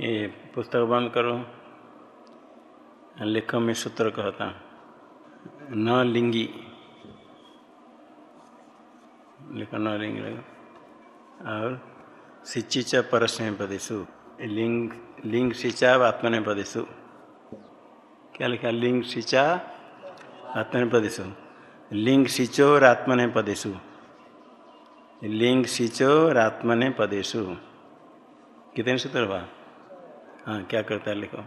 ये पुस्तक बंद करो। लेख में सूत्र कहता न लिंगी। लिखो न लिंग और सिच्ची च परस्मय पदेशु लिंग लिंग सिंचा आत्मने पदेशु क्या लिखा? लिंग सिंचा आत्मने पदेशु लिंग सिंचो और आत्मने पदेशु लिंग सिंचो और आत्मने पदेशु कितने सूत्र हुआ? हाँ क्या करता है लिखो।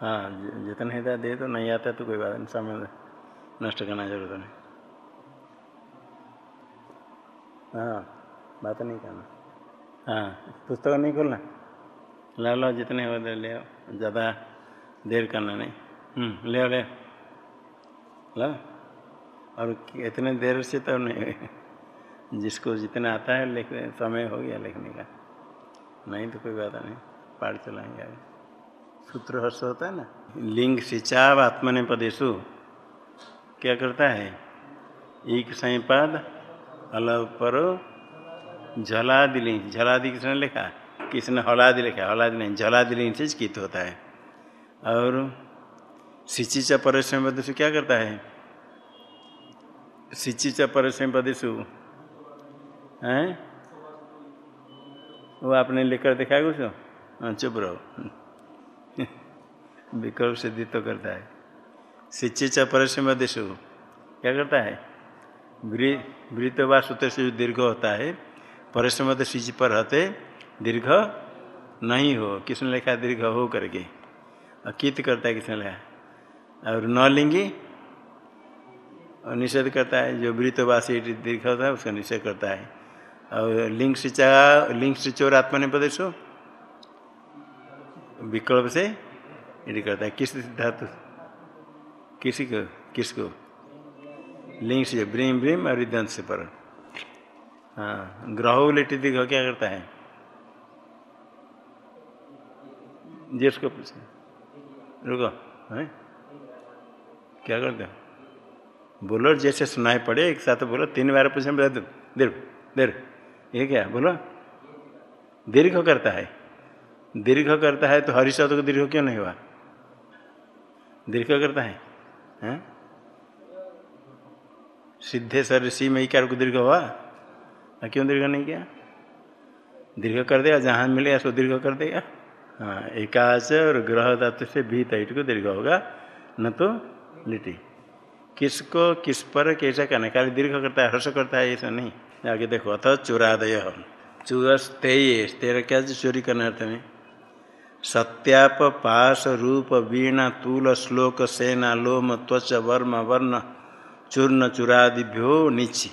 हाँ जितना है दे तो नहीं आता तो कोई बात नहीं, समय नष्ट करना ज़रूरत नहीं। हाँ बात नहीं करना। हाँ पुस्तक नहीं खोलना? ला लो, जितने हो ले ज़्यादा देर करना नहीं। ले ले लो। और इतने देर से तो नहीं जिसको जितना आता है, लिख समय हो गया लिखने का। नहीं तो कोई बात नहीं, पाठ चलाएँगे आगे। सूत्र हर्ष होता है ना? लिंग सिंचाव आत्मने पदेशु क्या करता है? एक संपाद अलग पर झलादि झलादि किसने लिखा? किसने हलादि लिखा? हलादि नहीं झलादि से कित होता है। और सिंची च परिश्रम पदेशु क्या करता है? सिंची च परिश्रम पदेशु हैं? वो आपने लिखकर दिखाया कुछ? हाँ चुप रहो। विकल्प सिद्धि तो करता है। सिंची च परिश्रम पदेशु क्या करता है? वृत्त व सूत्र से जो दीर्घ होता है, परिश्रम सिंच पर रहते, दीर्घ नहीं हो। किसने लिखा दीर्घ हो करके। अकित करता है किसने लिखा और न लिंगी और निषेध करता है। जो वृत्तवासी दीर्घ होता है, उसका निषेध करता है। और लिंग सिंचा लिंग सिंचोर आत्मा ने प्रदेश विकल्प से यदि करता है किस धातु किसी को किसको लिंग से ब्रीम ब्रीम और दंत से पर हाँ ग्रह लेटी दिख क्या करता है जिसको पूछे रुको है क्या करते हो बोलो जैसे सुनाई पड़े एक साथ बोलो तीन बार पूछे बता दो देर देर ये क्या बोलो दीर्घ करता है दीर्घ करता है तो हरि शब्द को दीर्घ क्यों नहीं हुआ दीर्घ करता है? हैं? सिद्धेश्वर सी में इकार को दीर्घ हुआ? क्यों दीर्घ नहीं किया? दीर्घ कर देगा जहाँ मिलेगा सो दीर्घ कर देगा हाँ एकाच और ग्रह धातु से भी तैट को दीर्घ होगा, न तो लिटी। किसको, किस पर, कैसा करना खाली दीर्घ करता है, हर्ष करता है ऐसा नहीं। आगे देखो, अथ चुरादय। चूरस्तेय तेरा क्या चोरी करना अर्थ में? सत्याप पास रूप वीणा तूल श्लोक सेना लोम त्वच वर्म वर्ण चूर्ण चूरादिभ्यो नीची।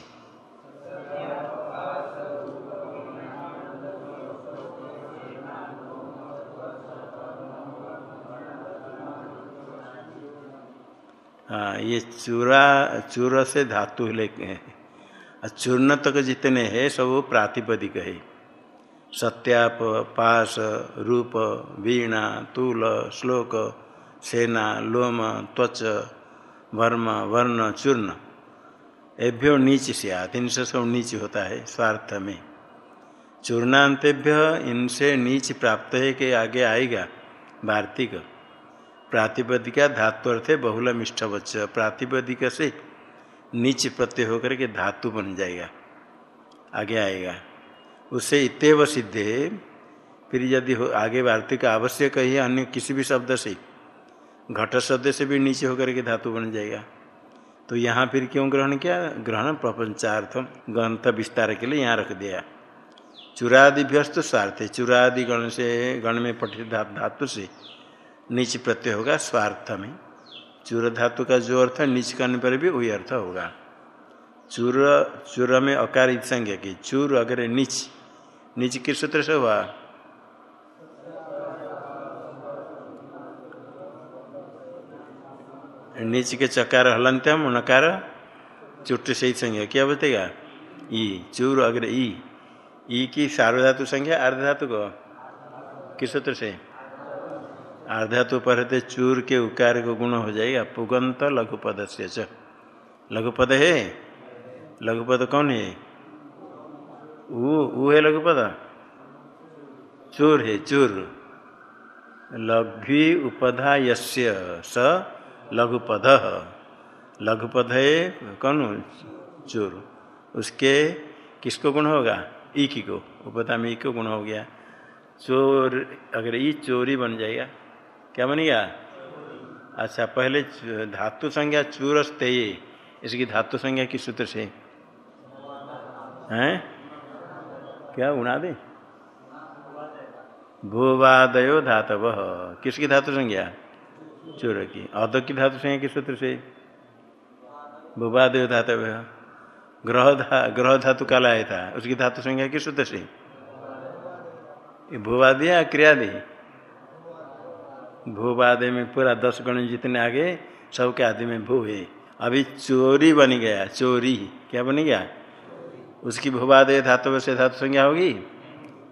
हाँ ये चूरा, चूर से धातु लेके हैं। चूर्ण तक जितने हैं, सब प्रातिपदिक है। सत्याप, पास, रूप, वीणा, तूल, श्लोक, सेना, लोम, त्वच, वर्म, वर्ण, चूर्ण। एभ्यो नीच से इनसे सब नीच होता है स्वार्थ में। चूर्णांतेभ्य इनसे नीच प्राप्त है कि आगे आएगा वार्तिक। प्रातिपदिका धातु अर्थ है बहुल मिष्ठवच्च प्रातिपदिक से नीच प्रत्यय होकर के धातु बन जाएगा, आगे आएगा। उससे इतव सिद्धे, फिर यदि हो आगे वार्तिक आवश्यक ही अन्य किसी भी शब्द से, घट शब्द से भी नीचे होकर के धातु बन जाएगा। तो यहाँ फिर क्यों ग्रहण किया? ग्रहण प्रपंचार्थ ग्रंथ विस्तार के लिए यहाँ रख दिया। चुरादिभ्यस्त स्वार्थ चुरादि गण से, गण में पठित धातु से नीच प्रत्यय होगा, स्वार्थ में। चूर धातु का जो अर्थ है, नीच करने पर भी वही अर्थ होगा। चूर चूर में अकार संज्ञा की, चूर अगर नीच नीच किस सूत्र से हुआ? नीच के चकार हलंत्यम नकार चुट से ही संज्ञा। क्या बतेगा ई, चूर, अग्र, ई। ई की सार्वधातु संज्ञा, अर्धधातु को? किस सूत्र से? आर्धातु पर रहते चूर के उकार को गुण हो जाएगा। पुगंत लघुपद से लघुपद है? लघुपद कौन है? वो वो है लघुपद चूर है, चूर। लघ्वी उपधा यस्य स लघुपध। लघुपध है कौन? चोर। उसके किसको गुण होगा? ई की। उपधा में ई को गुण हो गया। चोर, अगर ई चोरी बन जाएगा, क्या बनेगा अच्छा पहले धातु संज्ञा चूरस्ते इसकी धातु संज्ञा किस सूत्र से? हैं? क्या उड़ा दे? भूवादयो धातव। किसकी धातु संज्ञा? चूर की अध की धातु संज्ञा किस सूत्र से? भूवादयो धातव। ग्रह धा, ग्रह धातु काला आया था। उसकी धातु संज्ञा किस सूत्र से? भूवादि या क्रियादि? भूवादि में पूरा दस गण जितने आगे, सबके आदि में भू है। अभी चोरी बन गया, चोरी। क्या बन गया? उसकी भूवादय धातु से धातु संज्ञा होगी?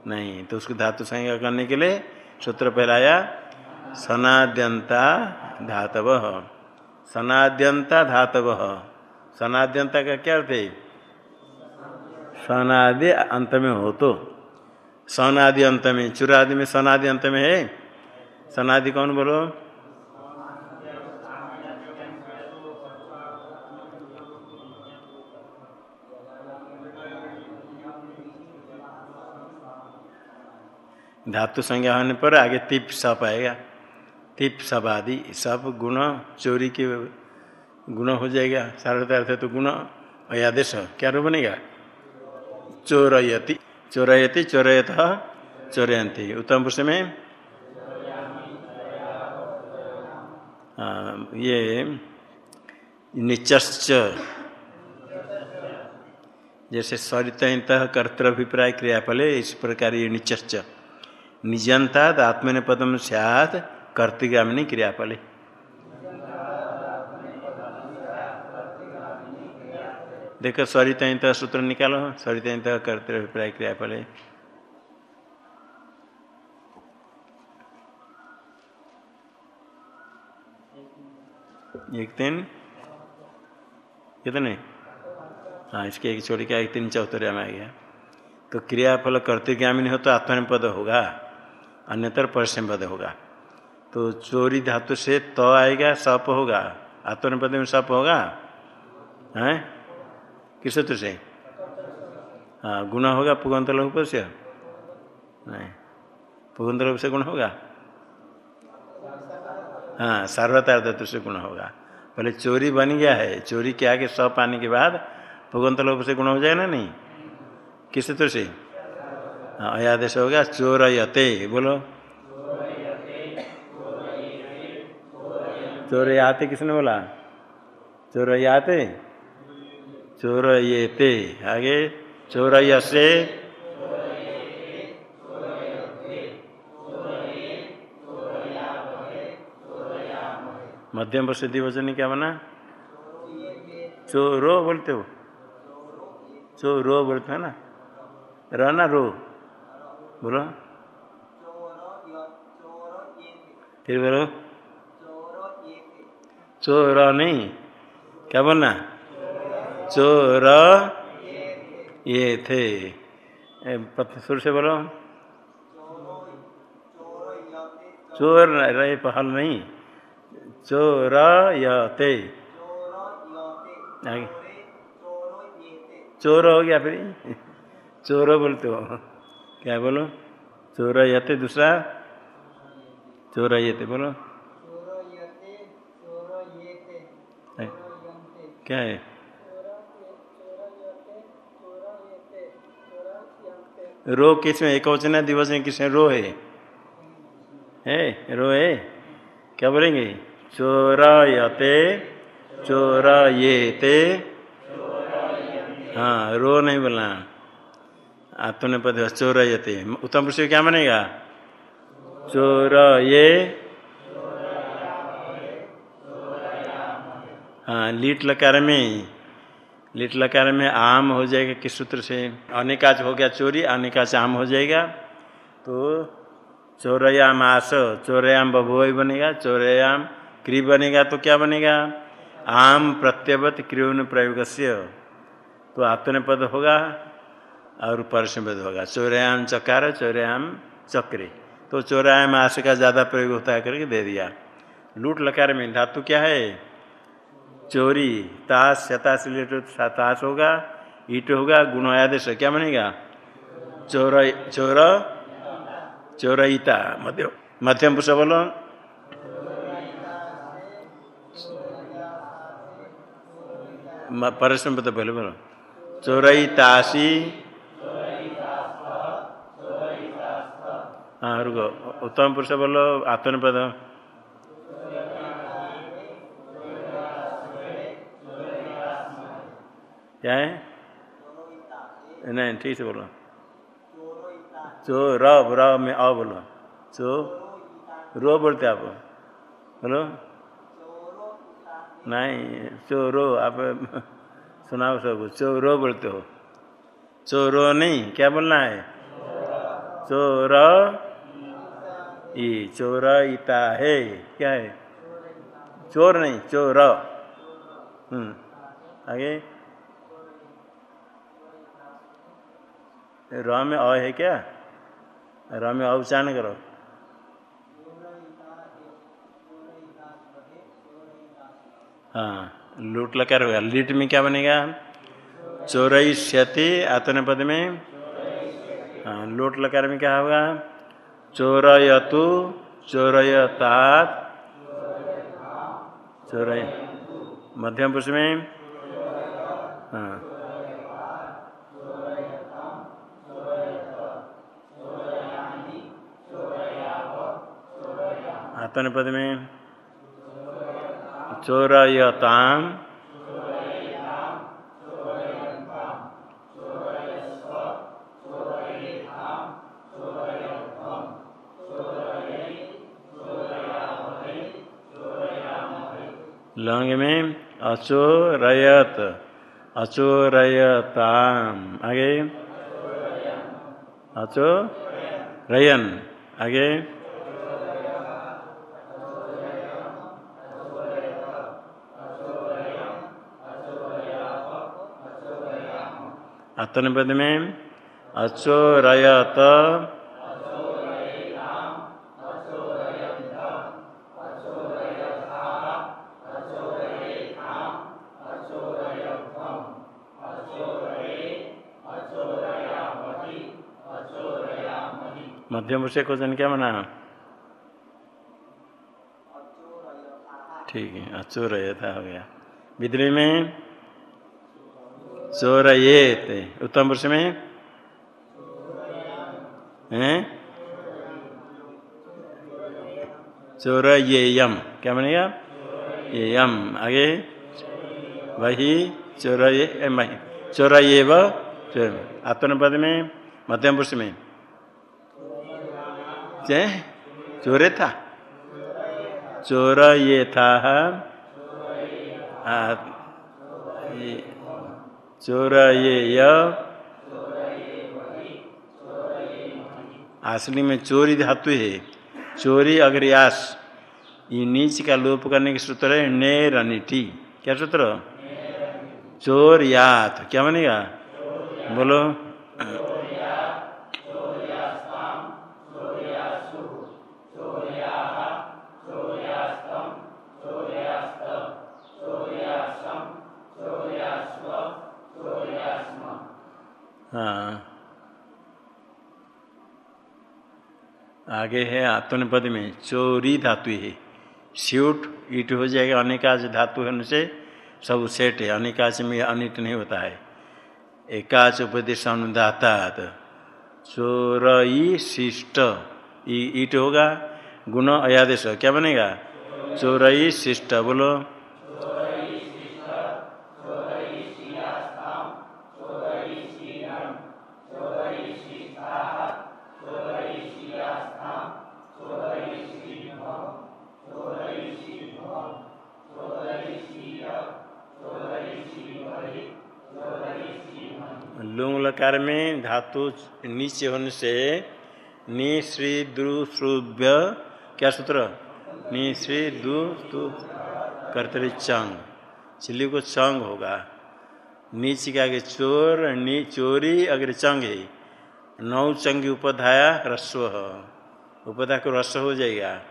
नहीं तो उसको धातु संज्ञा करने के लिए सूत्र पहलाया, सनाद्यंता धातव। सनाद्यंता धातव। सनाद्यंता का क्या अर्थ है? सनादि अंत में हो तो। सनादि अंत में, चुरादि में सनादि अंत में है। सनादि कौन बोलो? धातु संज्ञा होने पर आगे तिप सप आएगा तिप सब आदि सब गुण, चोरी के गुण हो जाएगा। सार्वता अर्थ तो गुण, अयादेश, क्या रो बनेगा? चोरयति। चोरयति, चोरयत चोरयंती उत्तम पुरुष में ये निचश्च। जैसे सरित कर्तव्यभिप्राय क्रियाफले इस प्रकार ये निचश्च। निजंता आत्मन पदम सैत कर्तिगामिनी क्रियाफले देखो सरित सूत्र निकालो सरित कर्तव्य अभिप्राय एक तीन कितने हाँ इसके एक छोड़ का एक तीन चौतरिया में आ गया। तो क्रियाफल कर्तिज्ञामिनी हो तो आत्मनिपद होगा। अन्यतर परिश्रम पद होगा। तो चोरी धातु से त तो आएगा, सप होगा। आत्मनिपद में सप होगा? हैं? किस सूत्र से? हाँ गुण होगा पुगंत लोग से? नहीं। पुगंत लोग से गुण होगा? हाँ सार्वतार धातु से गुण होगा। पहले चोरी बन गया है। चोरी के आगे सप आने के बाद पुगंत लोग से गुण हो जाए ना नहीं? किस सूत्र से? अयादेश होगा चोर यते बोलो चोर याते किसने बोला। चोर याते चोर ये ते आगे। चोर यसे मध्यम वर्ष दिवचन क्या बना? चोरो बोलते हो। चोरो बोलते है ना? रहना रो। बोलो। फिर बोलो। चोर नहीं। क्या बोलना? चोर ये थे। सुर से बोलो। चोर रहे पहल नहीं। चोर आगे। चोर हो गया फिर। चोर बोलते हो। क्या बोलो? चोर यते दूसरा चोर यते बोलो क्या है? रो किसमें एक वचन है दिवचन किसमें रो है। है? रो है? क्या बोलेंगे? चोरायते। चोरायते। हाँ रो नहीं बोलना। आत्मने पद चोरायते उत्तम पुरुष क्या बनेगा चोर ये हाँ लीट लकार में। लीट लकार में आम हो जाएगा, किस सूत्र से? अनेकाच हो गया चोरी, अनेकाच आम हो जाएगा। तो चोरयाम आस, चोरयाम बभुवई बनेगा, चोरयाम क्री बनेगा तो क्या बनेगा? आम प्रत्यवत क्रियोन प्रयोग से तो आत्मने पद होगा। और परसम पद होगा। चोरयाम चकार, चोरयाम चक्रे। तो चौराहे में आश का ज़्यादा प्रयोग होता है करके दे दिया। लूट लकार में धातु क्या है? चोरी, ताश शताश ताश होगा, ईट होगा, गुण आदेश क्या बनेगा? चोर चोर, चोरईता, मध्य, मध्यम पुरुष बोलो। परसम तो पहले बोलो। चोरई हाँ रुको। उत्तम पुरुष बोलो आत्मनिपद क्या है? नहीं, ठीक से बोलो। चो, र र में अ बोलो। चो, रो बोलते आप। बोलो। नहीं, चो, रो, आप सुनाओ सब चो, रो बोलते हो। चो, रो नहीं, क्या बोलना है? चो चोर ई चोर इता है। क्या है? चोर नहीं, चोर। हम्म। आगे। र में अ है क्या? र में अ करो। हाँ लूट लकार होगा लीट में क्या बनेगा? चौरईष्यति आतन पद में। हाँ लूट लकार में क्या होगा? चोरयतु चोरयतात। चोरय। मध्यम पुरुष में। हाँ। आतन पद में। चोरयताम। लंग में अचोरयत अचोरयताम आगे अचो रयन आगे आत्मपद में अचोरयत मध्यम से क्वेश्चन क्या बना ठीक है अचोरयता हो गया। विद्रोह में? चोर ये थे। उत्तम पुरुष में? हैं? चोर ये यम। क्या बनेगा? ये यम। आगे? वही चोर ये चोर ये व आत्मपद में, मध्यम पुरुष में। चोरे था? चोर ये था। चोर ये असली में चोरी धातु है। चोरी अगर यास ये नीच का लोप करने के सूत्र है नेर अनिटी क्या सूत्र? चोर यात क्या बनेगा? बोलो। आगे है आत्मनिपद में चोरी धातु है। स्यूट ईट हो जाएगा अनेकाच धातु होने से सब सेट है अनेकाच में अनिट नहीं होता है। एकाच उपदेश अनुदाता चोरई शिष्ट ईट होगा, गुण अयादेश, क्या बनेगा? चोरई शिष्ट, बोलो। लुंग लकार में धातु नीचे होने से नि श्री द्रु श्रुभ्य क्या सूत्र? नि श्री दु तु कर्तरी चंग। चिल्ली को चंग होगा। नीच के आगे चोर, नी चोरी, अगर चंग है। नौ चंगी उपधाया ह्रस्व। उपदा को रस हो जाएगा।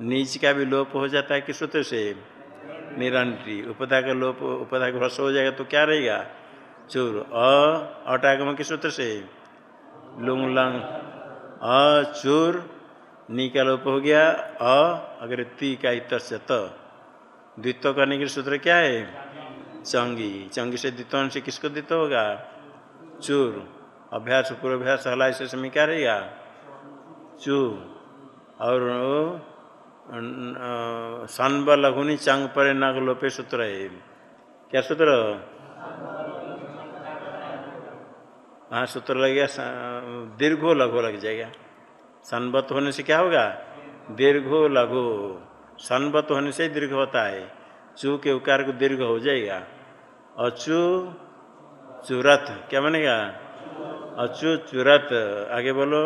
नीच का भी लोप हो जाता है किस सूत्र से? निरंटी उपदा का लोप उपदा का रस हो जाएगा तो क्या रहेगा? चूर, अ, अटागम किस सूत्र से लुंग लंग अचूर नी का लोप हो गया, अ, अगर ती का इत त। द्वित्व करने के सूत्र क्या है? चंगी। चंगी से द्वित्व से किसको द्वित्व होगा? चूर। अभ्यास, पूर्वाभ्यास हलाई से समय क्या रहेगा? चू और सन्ब लघुनी चंग पर नग लोपे सूत्र है। क्या सूत्र? हाँ सूत्र लग गया दीर्घो लघु लग जाएगा। सनबत होने से क्या होगा? दीर्घो लघु। सनबत होने से दीर्घ होता है। चू के उकार को दीर्घ हो जाएगा। अचू चुरत, क्या बनेगा? अचू चुरत, आगे बोलो।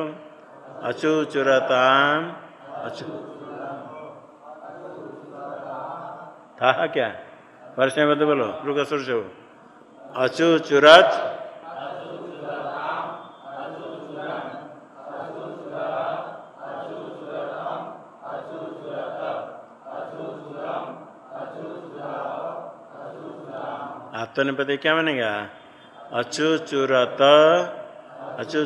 अचू चुरताम अचू था क्या? वर्ष में बोलो, रुक सुर से अचू चुरत आत्मनिपति क्या बनेगा? अचु चुरत अचु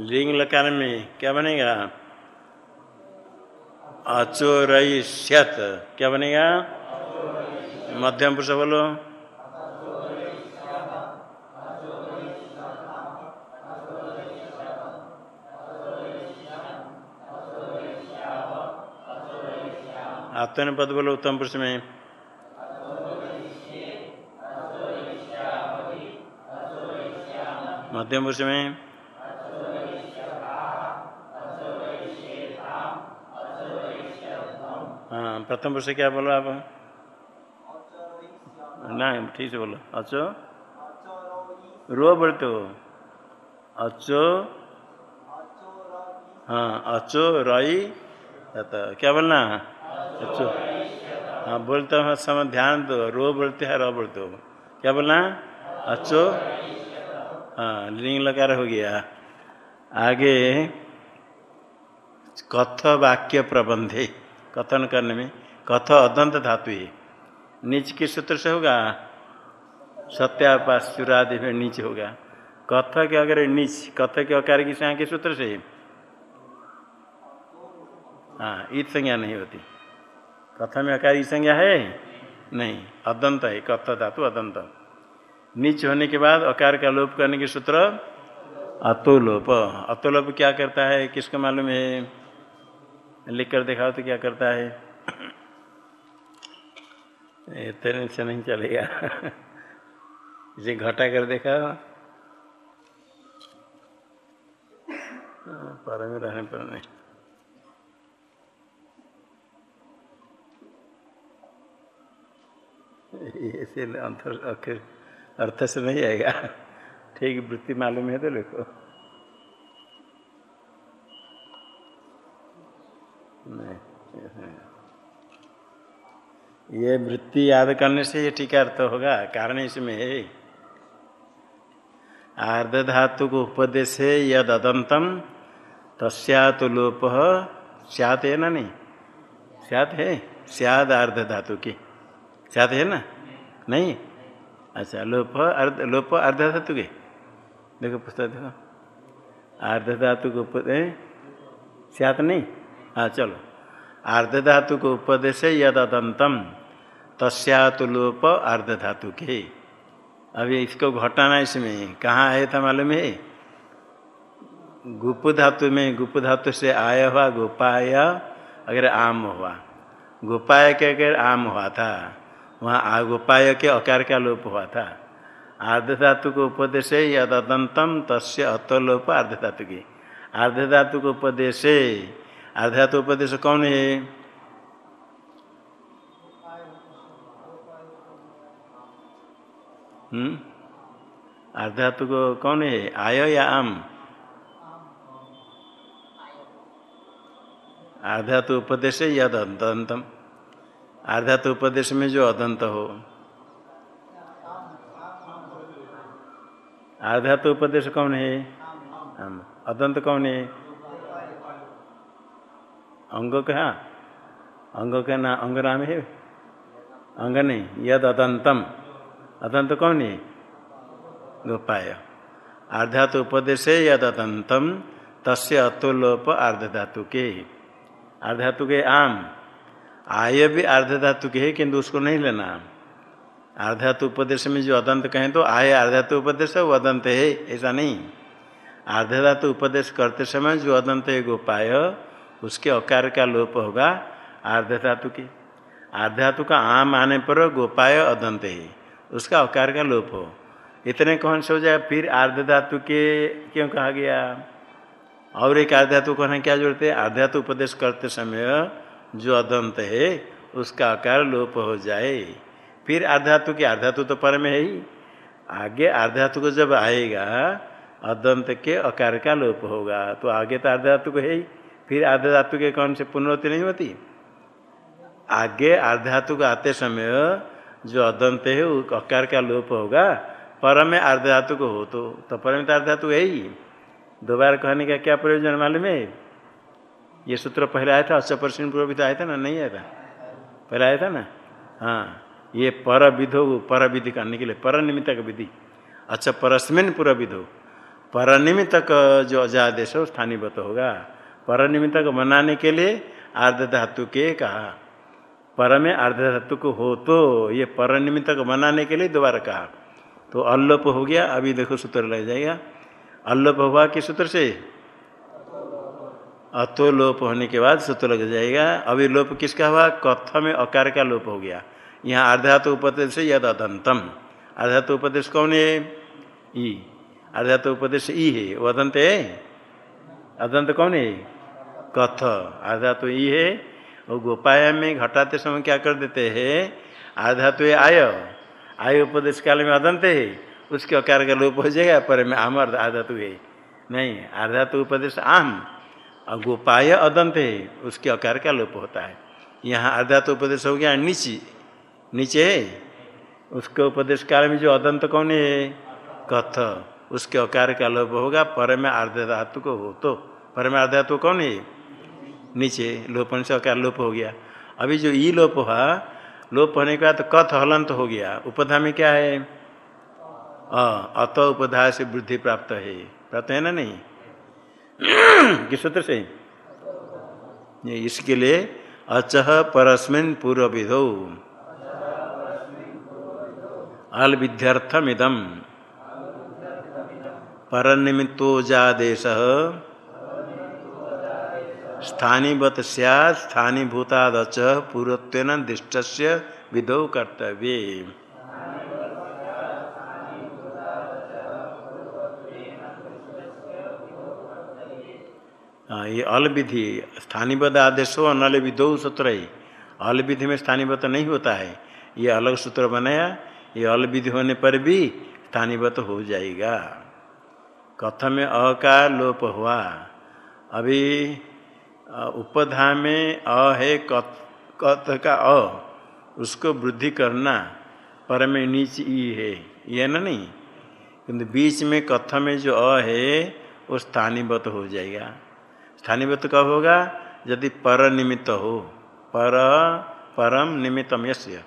लिंग लकार में क्या बनेगा? अचोरयत क्या बनेगा? मध्यम पुरुष बोलो। आत्मन पद बोलो उत्तम पुरुष में। मध्यम पुरुष में। हाँ प्रथम पुरुष क्या बोलो आप? ना ठीक से बोलो। अचो। रो बोलते। हो अचो। हाँ अचो, रई। क्या बोलना? अच्छा। हाँ बोलते हो समय ध्यान दो, रो बोलते हैं, रो बोलते हो। क्या बोलना? अच्छो। हाँ लिंग लगा हो गया। आगे कथ वाक्य प्रबंध है कथन करने में। कथ अदंत धातु है। नीच के सूत्र से होगा? सत्यापास चुरादि में नीच होगा। कथ के अगर नीच, कथ के अकार की के सूत्र से। हाँ ईद संज्ञा नहीं होती। कथ में अकार संज्ञा है? नहीं। अदंत है कथ धातु, अदंत। नीच होने के बाद अकार का लोप करने के सूत्र अतोलोप। अतोलोप क्या करता है? किसको मालूम है? लिख कर दिखाओ तो क्या करता है? इतने से नहीं चलेगा। इसे घटा कर देखा। रहने पर नहीं। अक्षर अर्थ से नहीं आएगा। ठीक, वृत्ति मालूम है तो लिखो। नहीं, ये वृत्ति याद करने से ये ठीक अर्थ होगा, कारण इसमें है। आर्ध धातु को उपदेश है यद अदंतम तस्यात लोप है ना नहीं? स्यात है, सियाद आर्ध धातु की। स्यात है ना? नहीं? अच्छा लोप, अर्ध लोप अर्ध धातु के? देखो पुस्तक देखो। अर्ध धातु को स्यात नहीं? हाँ चलो। अर्ध धातु को उपदेश यद अदंतम तस्यात लोप अर्ध धातु के अभी इसको घटाना इसमें, कहाँ है था मालूम है? गुप धातु में गुप धातु से आय हुआ, गोपाय, अगर आम हुआ। गोपाय के अगर आम हुआ था। वहाँ गोपाय के अकार का लोप हुआ था। आर्ध धातु को उपदेश यद अदंतम तस्य अतलोप अर्ध धातु की। अर्ध धातु को उपदेश अर्ध धातु उपदेश कौन है? हम्म? अर्ध धातु को कौन है? आय या आम? आधा तो उपदेश यद आधा तो उपदेश में जो अदंत हो। आधा तो उपदेश कौन है? अदंत कौन है? अंग का अंग का ना अंग नाम है? अंग नहीं, यद अदंतम। अदंत कौन है? गोपाय। आध्यात उपदेश यद अदंतम, तस्य अतुलोप आर्ध धातु के। आर्ध धातु के आम। आय भी आर्ध धातु के है, किंतु उसको नहीं लेना। आर्ध धातु उपदेश में जो अदंत कहें तो आय आर्ध उपदेश है, वो अदंत है, ऐसा नहीं। आर्ध धातु उपदेश करते समय जो अदंत है, गोपाय, उसके अकार का लोप होगा आर्ध धातु के। आर्ध धातु का आम आने पर गोपाय अदंत है, उसका अकार का लोप हो। इतने कौन से हो जाए? फिर आर्ध धातु के क्यों कहा गया? और एक आध्यात्व कहना क्या है आध्यात्व उपदेश करते समय जो अदंत है उसका आकार लोप हो जाए। फिर आध्यात्व की आध्यात्व तो पर में है ही। आगे आध्यात्व को जब आएगा अदंत के आकार का लोप होगा तो आगे तो आध्यात्व को है ही। फिर आध्यात्व के कौन से पुनर्वती नहीं होती? आगे आध्यात्म को आते समय जो अदंत है वो आकार का लोप होगा। पर में आर्धातु को हो तो, तो पर तो आर्धातु है ही। दोबारा कहने का क्या प्रयोजन मालूम है? ये सूत्र पहले आया था अच्छा परसेंट तो आया था ना, नहीं आया था? पहले आया था ना? हाँ ये पर विधो पर विधि करने के लिए पर निमित्त का विधि। अच्छा परस्मिन पूर्व विधो पर निमित्त जो अजादेश हो स्थानीयत होगा। पर निमित्त को मनाने के लिए आर्ध धातु के कहा। पर में आर्ध धातु को हो तो ये पर निमित्त को मनाने के लिए दोबारा कहा। तो अल्लोप हो गया, अभी देखो सूत्र लग जाएगा। अल्लोप हुआ किस सूत्र से? अतो लोप होने के बाद सूत्र लग जाएगा। अभी लोप किसका हुआ? कथ में अकार का लोप हो गया। यहाँ अर्धातु उपदेश से यद अदंतम अर्धातु उपदेश कौन है? ई। अर्धातु उपदेश ई है। वो अदंत है? अदंत कौन है? कथ अर्धातु ई है। वो गोपाया में घटाते समय क्या कर देते हैं? आधातु आय। आय उपदेश काल में अदंत है। उसके अकार का लोप हो जाएगा, पर में आम आधातु है। नहीं आधातु उपदेश आम। और गोपाय अदंत है उसके अकार का लोप होता है। यहाँ आधातु उपदेश हो गया, नीचे नीचे है। उसके उपदेश काल में जो अदंत कौन है? कथ। उसके अकार का लोप होगा पर में आर्ध धातु को हो तो। पर में आर्धातु कौन है? नीचे लोपन से अकार लोप हो गया। अभी जो ई लोप हुआ, लोप होने के बाद कथ हलंत हो गया। उपधा में क्या है? अत उपधा से वृद्धि प्राप्त है। प्राप्त है ना नहीं? किस सूत्र से? ये इसके लिए अचह परस्मिन पूर्व विधो अल विध्यर्थमिदम पर निमित्तोजादेश स्थानीवत सैद स्थानीभूतादच पूर्वत्व दिष्ट विधौ कर्तव्य। ये अल विधि स्थानीबद्ध आदेश हो अनल विधो सूत्र है। अल विधि में स्थानीबद्ध नहीं होता है। ये अलग सूत्र बनाया ये अल विधि होने पर भी स्थानीबद्ध हो जाएगा। कथ में अ का लोप हुआ। अभी उपधा में अ है कथ का अ। उसको वृद्धि करना पर में नीच ई है। ये ना नहीं? किंतु बीच में कथ में जो अ है, वो स्थानीबद्ध हो जाएगा। स्थानीयत कब होगा? यदि पर निमित्त हो। पर, परम निमित्तम यश्य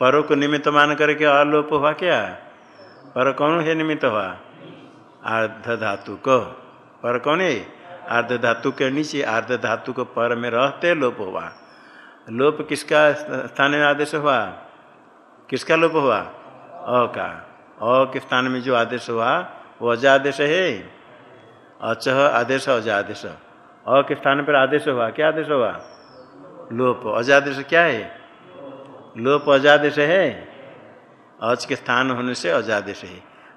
परों को निमित्त मान करके अलोप हुआ क्या? पर कौन है निमित्त हुआ? आर्ध धातु को। पर कौन है? आर्ध धातु के नीचे आर्ध धातु को पर में रहते लोप हुआ। लोप किसका स्थान में आदेश हुआ? किसका लोप हुआ? अ का। अ के स्थान में जो आदेश हुआ, वो अजादेश है? अचह आदेश, अजादेश। अ के स्थान पर आदेश हुआ? क्या आदेश हुआ? लोप। अजादेश क्या है? लोप अजादेश है? अज के स्थान होने से अजादेश है।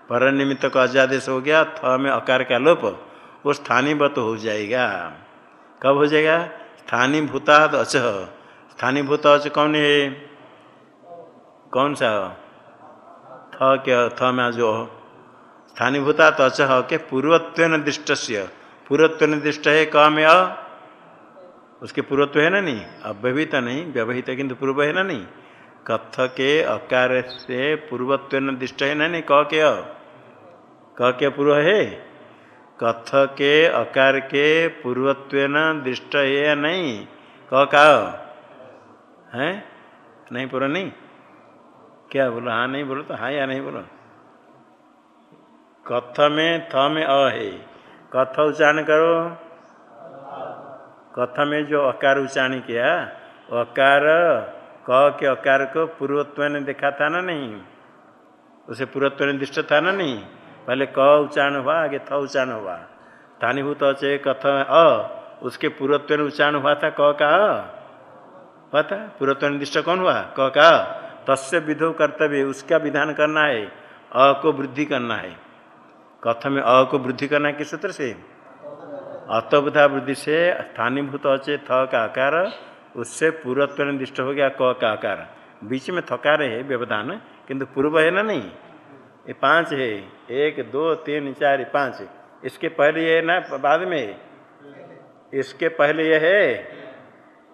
पर निमित्त का अजादेश हो गया, थ में अकार का लोप, वो स्थानीभूत हो जाएगा। कब हो जाएगा? स्थानीय भूताद अचह स्थानीय भूत अच कौन है? कौन सा? थ थ में जो स्थानीय भूताद अचह के पूर्वत्व दृष्ट पूर्वत्व निर्दिष्ट है क में अ उसके पूर्व तो है ना नहीं? अव्यवहित नहीं व्यवहित किंतु पूर्व है ना नहीं? कथ के अकार से पूर्वत्व दृष्ट है ना नहीं? क के अ क के पूर्व है? कथ के अकार के पूर्वत्व दृष्ट है या नहीं? क का है? नहीं पूरा नहीं? क्या बोलो? हाँ नहीं बोलो तो हाँ या नहीं बोलो? कथ में थ में अ है कथ उच्चारण करो। कथ में जो अकार उच्चारण किया, अकार, क के अकार को पूर्वत्व ने देखा था ना नहीं? उसे पूर्वत्व ने दृष्ट था ना नहीं? पहले क उच्चारण हुआ, आगे थ उच्चारण हुआ। स्थानीभूत अचय कथ, अ, उसके पूर्वत्व ने उच्चारण हुआ था क का अ? हुआ था? पूर्वत्व निर्दिष्ट कौन हुआ? क का तस्य विधो कर्तव्य, उसका विधान करना है। अ को वृद्धि करना है। कथ में अ को वृद्धि करना किस सूत्र से? अतबुधा वृद्धि से स्थानीभूत अचे थ का आकार, उससे पूर्वत्व निर्दिष्ट हो गया क का आकार। बीच में थकार है व्यवधान, किंतु पूर्व है ना नहीं? ये पाँच है। एक, दो, तीन, चार पाँच। इसके पहले ये ना, बाद में? इसके पहले ये है।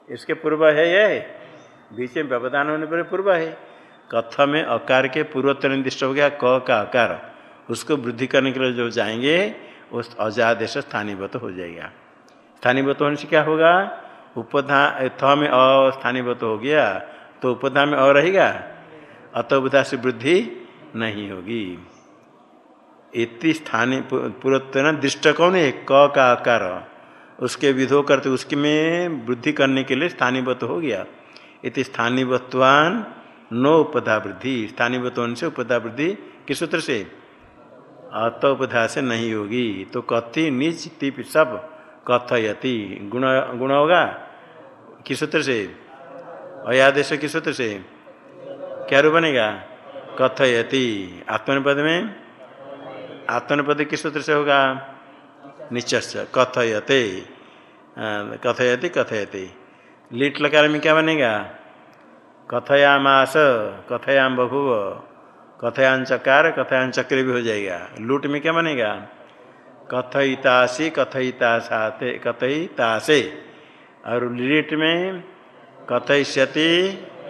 इसके पूर्व है ये? बीच में व्यवधान होने पर पूर्व है। कथ में अकार के पूर्वोत्तर निर्दिष्ट हो गया क का आकार। उसको वृद्धि करने के लिए जो जाएँगे, उस अजादेश स्थानीयवत हो जाएगा। स्थानीयवत होने से क्या होगा? उपधा थ में अ स्थानीयवत हो गया तो उपधा में अ रहेगा? अतोबधा से वृद्धि नहीं होगी। इति स्थानीय पूर्वोत्तर दृष्ट कौन है क का आकार। उसके विधो करते उसके में वृद्धि करने के लिए स्थानीयवत हो गया। इति स्थानीयवत्वान नो उपधा वृद्धि। स्थानीयवत्वन से उपधा वृद्धि किस सूत्र से? अत उपधा से नहीं होगी। तो कथि निच तिप सब कथयति? गुण गुण होगा? किस सूत्र से? अयादेश किस सूत्र से? क्या रूप बनेगा? कथयति। आत्मनिपद में? आत्मनिपद किस सूत्र से होगा? निश्चय कथयते। कथयति कथयति। लिट लकार में क्या बनेगा? कथयामास कथयाम बभुव कथयान चकार कथयान चक्र भी हो जाएगा। लूट में क्या बनेगा? कथयितासी, कथयितासाते, कथयितासे। और लीट में कथयिष्यति,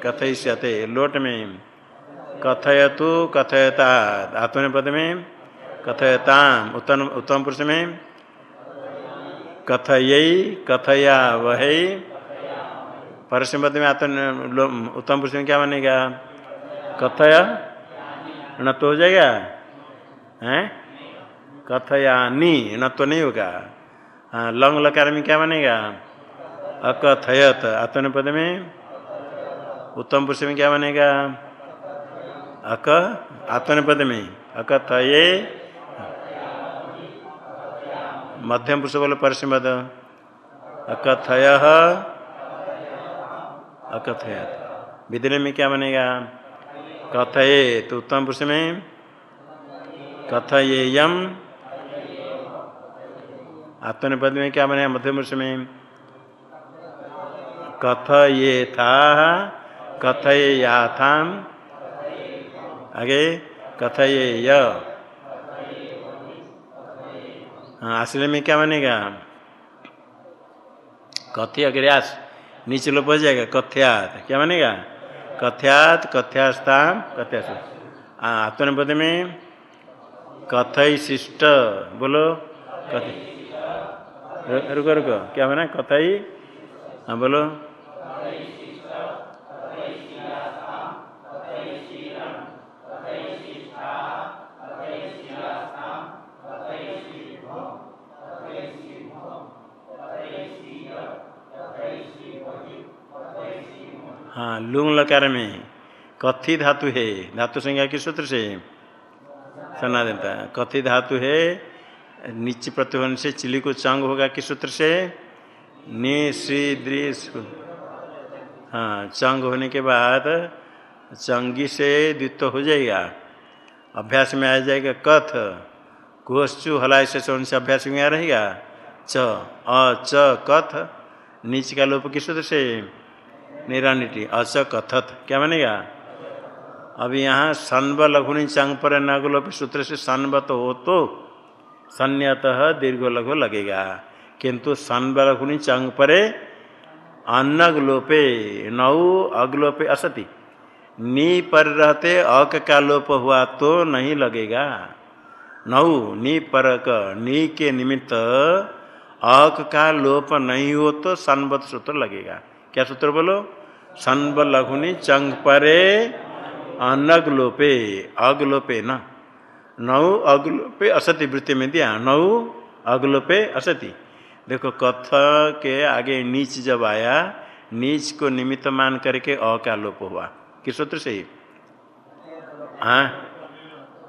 कथयिष्यते। लोट में कथयतु कथयता आत्मनिपद में कथयताम। उत्तम उत्तम पुरुष में कथयई कथया वह परसमद में आत्म उत्तम पुरुष में क्या बनेगा? कथय न तो हो जाएगा? हैं? कथयानी न तो नहीं होगा। हाँ लंग लकार में क्या बनेगा? अकथयत आत्मनिपद में? उत्तम पुरुष में क्या बनेगा? अक आत्मनिपद में। अकथये मध्यम पुरुष बोले परसमद अकथय, अकथयत। विद्रे में क्या बनेगा? कथये तो उत्तम पुरुष में। कथयेयम आत्मनिपद में क्या बनेगा मध्यम पुरुष में। कथये था। कथयाथाम आगे। कथये य। हाँ आश्रय में क्या बनेगा? कथ्य, अग्रयास। नीचे लोप हो जाएगा। कथ्यात क्या बनेगा? कथ्यात कथ्यास्ताम कथ्यास आत्मनिपद में कथई शिष्ट बोलो कथ रुको रुको क्या बना कथई हाँ बोलो हाँ लुंग लकार में, कथी धातु है? धातु संज्ञा के सूत्र से सना देता है। धातु है? नीचे प्रतिबंध से चिली को चंग होगा किस सूत्र से? नि, श्री दृश हाँ चंग होने के बाद चंगी से द्वित्व हो जाएगा। अभ्यास में आ जाएगा कथ। कोश्चु हलाय से चौन से अभ्यास में आ रहेगा। च, अ, च, कथ। नीच का लोप किस सूत्र से निरानिटी अच कथत क्या बनेगा? अब यहाँ सन्व लघुनी चंग पर नगलोप सूत्र से सन्वत हो तो सन्यत दीर्घ लघु लगेगा। किंतु सन्व लघुनी चंग परे अन्नग्लोपे नौ अग्लोपे असति। नी पर रहते अक का लोप हुआ तो नहीं लगेगा। नौ, नी पर नी के निमित्त अक का लोप नहीं हो तो सनबत सूत्र लगेगा। क्या सूत्र बोलो? सनब लघुनी चंग परे अनग्लोपे। अग्लोपे न? नौ अग्लोपे असति वृत्ति में दिया। नौ अग्लोपे असति। देखो, कथ के आगे नीच जब आया, नीच को निमित्त मान करके अ का लोप हुआ। किस सूत्र से? हाँ?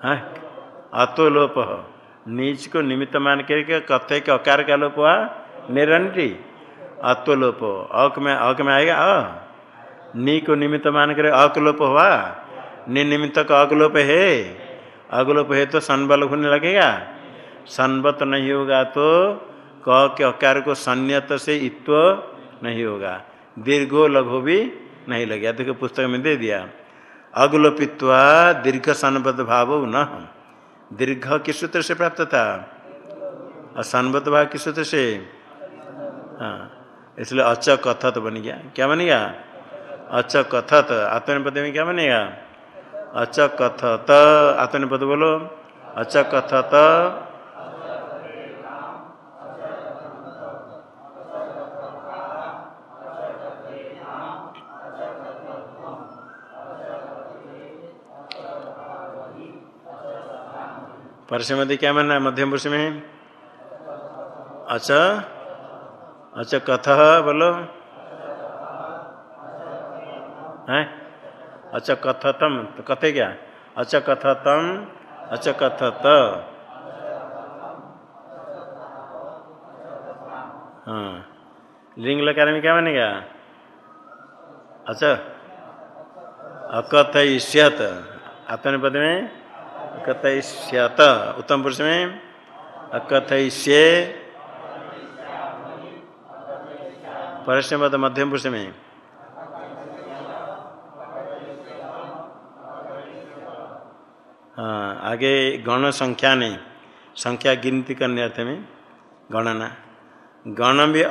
हाँ? अतो लोप नीच को निमित्त मान करके कथे के अकार का लोप हुआ? निरंटी अतो लोप अक में अक में आएगा अ नी को निमित्त मान कर अकलोप हुआ। निमित्त का अगलोप है। अगलोप है तो संबल होने लगेगा। सनबत नहीं होगा तो क के अकार को संयत से इत्व नहीं होगा। दीर्घो लघु भी नहीं लगेगा। देखो पुस्तक में दे दिया। अगलोपित्वा दीर्घ सनबद्ध भाव न। दीर्घ किस सूत्र से प्राप्त था? और सनबद्ध भाव किस सूत्र से? हाँ। इसलिए अच कथत बन गया। क्या बनेगा अच कथत। आत्मनिपद में क्या बनेगा? अच कथत। आत्मनिपद बोलो। अच कथत। परस मध्य क्या मानना है? मध्यम पुरुष में। अच्छा अच्छा कथ बोलो। है? अच्छा कथतम तो कथे क्या? अच्छा कथतम अच्छा कथत। हाँ। लिंग लकार में क्या बनेगा? अच्छा। अकथयिष्यत। आत्मनि पद में? अकथयिष्यत। उत्तम पुरुष में? अकथयिष्ये परस्य पद मध्यम पुरुष में। हाँ आगे गण संख्या नहीं संख्या गिनती करने अर्थ में, गणना। गण भी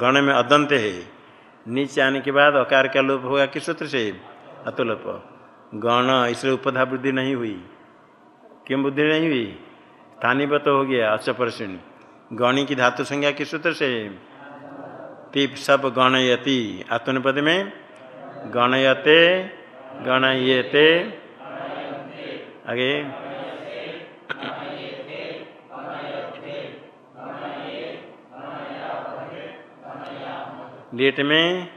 गण में अदंत है। नीचे आने के बाद अकार का लोप होगा किस सूत्र से? अतुलोप। गण, इसलिए उपधा वृद्धि नहीं हुई। क्यों बुद्धि नहीं हुई? स्थानीय तो हो गया अचपरसुनी गणी की धातु संज्ञा किस सूत्र से? तीप सब गणयति। आत्मनिपद में गणयते गणयते। आगे। लेट में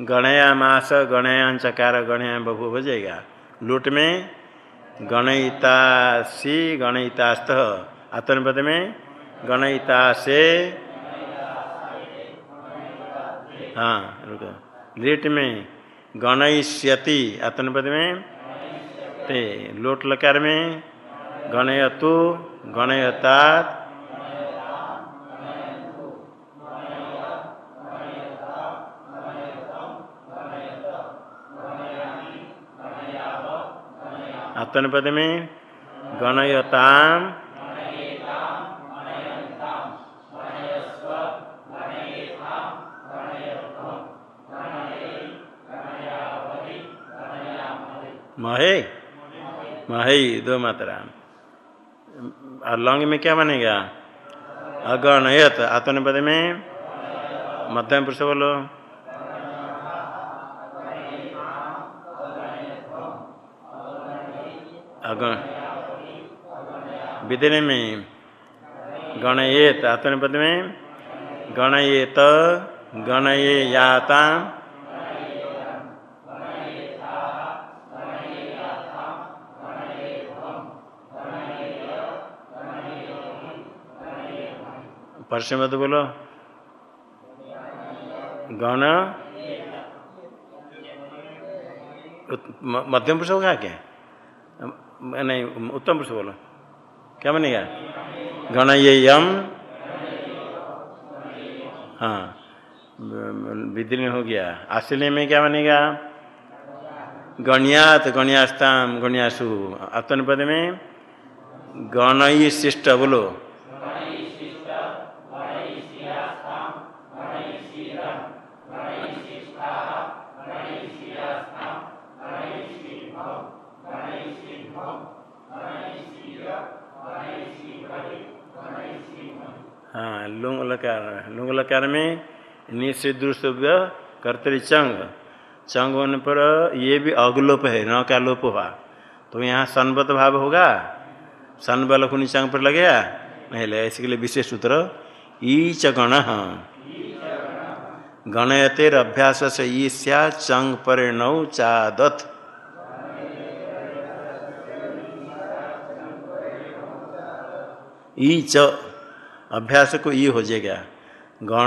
गणया मास गणया चकार गणया बहु हो जाएगा। लूट में गणयितासी, गणयितास्त। आत्मपद में गणयिता से हाँ रुको। लेट में, गणयिष्यति आत्मपद में, ते, लोट लकार में, गणयतु, गणयतात आत्मपद में, गणयताम महे महे दो मात्रा लौंग में क्या बनेगा अगणयत आत्मनिपद में मध्यम पुरुष बोलो अगण विदिन में गणयेत आत्मनिपद में गणयेत गणये परसे मत बोलो। गण। मध्यम पुरुष होगा क्या? नहीं, उत्तम पुरुष बोलो। क्या बनेगा? गण ये यम हाँ विद्री हो गया। आश्रय में क्या बनेगा? गणियात गणियास्ताम गणियासु। आत्मनिपद में गणई शिष्ट बोलो। लकार लुंग लकार में निषिद्रुष्व्य कर्तरी चंग। चंग होने पर ये भी अगलोप है, न का लोप हुआ। तो यहाँ सनबत भाव होगा। सनबल खुनी चंग पर लगेगा। नहीं लगे इसके लिए विशेष सूत्र ईच गण गणयतेर अभ्यास से ईस्या चंग परिणौ चादत। ई च अभ्यास को ई हो जाएगा। गण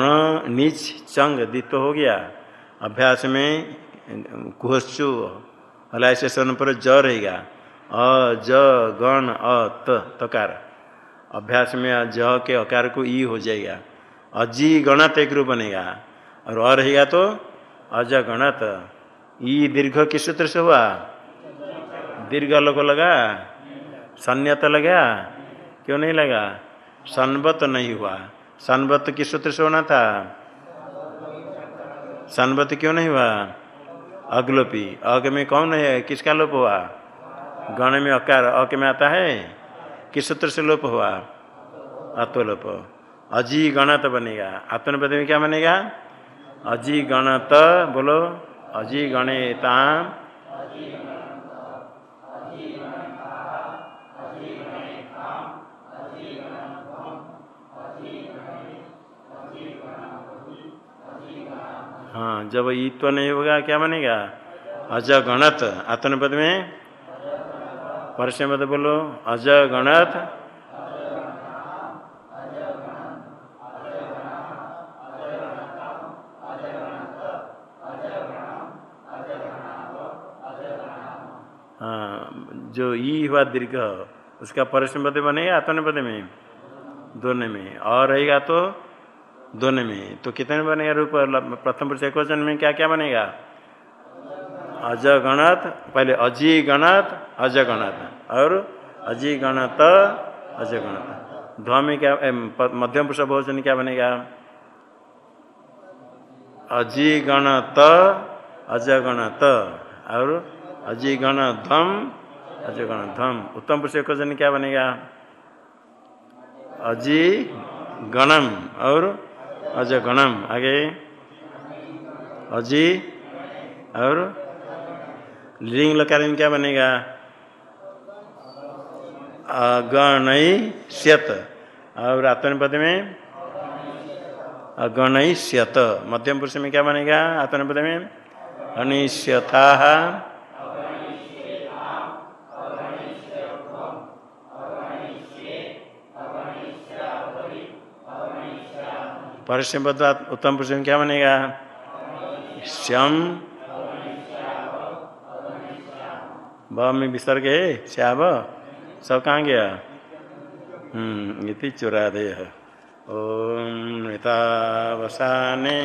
नीच चंग दित्व हो गया। अभ्यास में कुहसु हला ऐसे सन पर ज रहेगा। अ, ज, गण, अ, त, तकार। अभ्यास में ज के अकार को ई हो जाएगा। अजी गणत एक रूप बनेगा। और अ रहेगा तो अज गणत। ई दीर्घ किस सूत्र से हुआ? दीर्घ लोग लगा। संयत लगा। क्यों नहीं लगा? सनबत नहीं हुआ। सनबत किस सूत्र से होना था? सनबत क्यों नहीं हुआ? अग्लोपी। अग में कौन है? किसका लोप हुआ? गण में अकार। अक में आता है? किस सूत्र से लोप हुआ? अत्वलोप अजी गणत बनेगा। आत्मनिपद में क्या बनेगा? अजी गणत बोलो। अजी गणेताम हाँ जब ईत्व नहीं होगा, क्या बनेगा? अज गणत आत्मपद में? परस्य मत बोलो। अज गणत हाँ जो ई हुआ दीर्घ, उसका परस्य पद बनेगा आत्मपद में? दोनों में। और रहेगा तो? दोनों में। तो कितने बनेगा रूप प्रथम पुरुष एक वचन में क्या क्या बनेगा? अज गणत पहले अजी गणत अज गणत और अजी गणत अज गणत ध्व में क्या मध्यम पुरुष बहुवचन क्या बनेगा? अजी गणत अज गणत और अजी गण ध्वम अज गण ध्वम उत्तम पुरुष एक वचन क्या बनेगा? अजी गणम और अज गणम, आगे। अजी, और लिंग लकार में क्या बनेगा? अगणई श्यत, और आत्मनिपद में? अगणई श्यत, मध्यम पुरुष में क्या बनेगा? आत्मनिपद में? अनिश्यता। परस्य उत्तम पुरुष क्या बनेगा श्याम ब में विसर्ग है श्याव सब कहाँ गया इति चुरादय ओम नेतावसाने